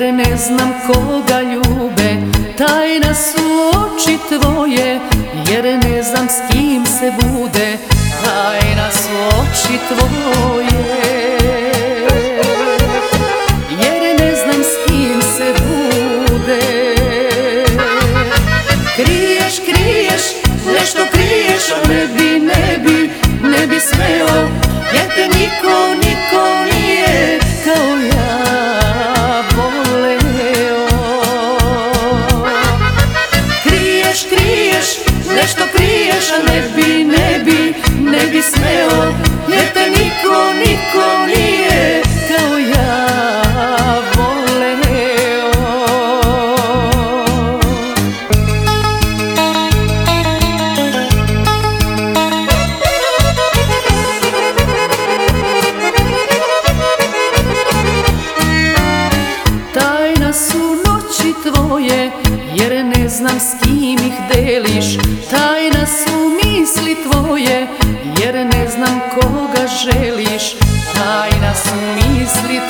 Jer ne znam koga ljube Tajna su oči tvoje. Jer ne znam s kim se bude Tajna su oči tvoje. znam s kim ih deliš. Tajna su misli tvoje Jer ne znam koga želiš. Tajna su misli tvoje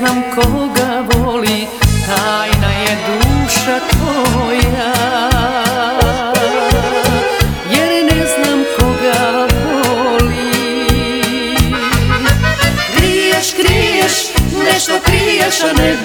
znam koga voli Tajna je duša tvoja. Jer ne znam koga voli. Kriješ, kriješ, nešto kriješ, a ne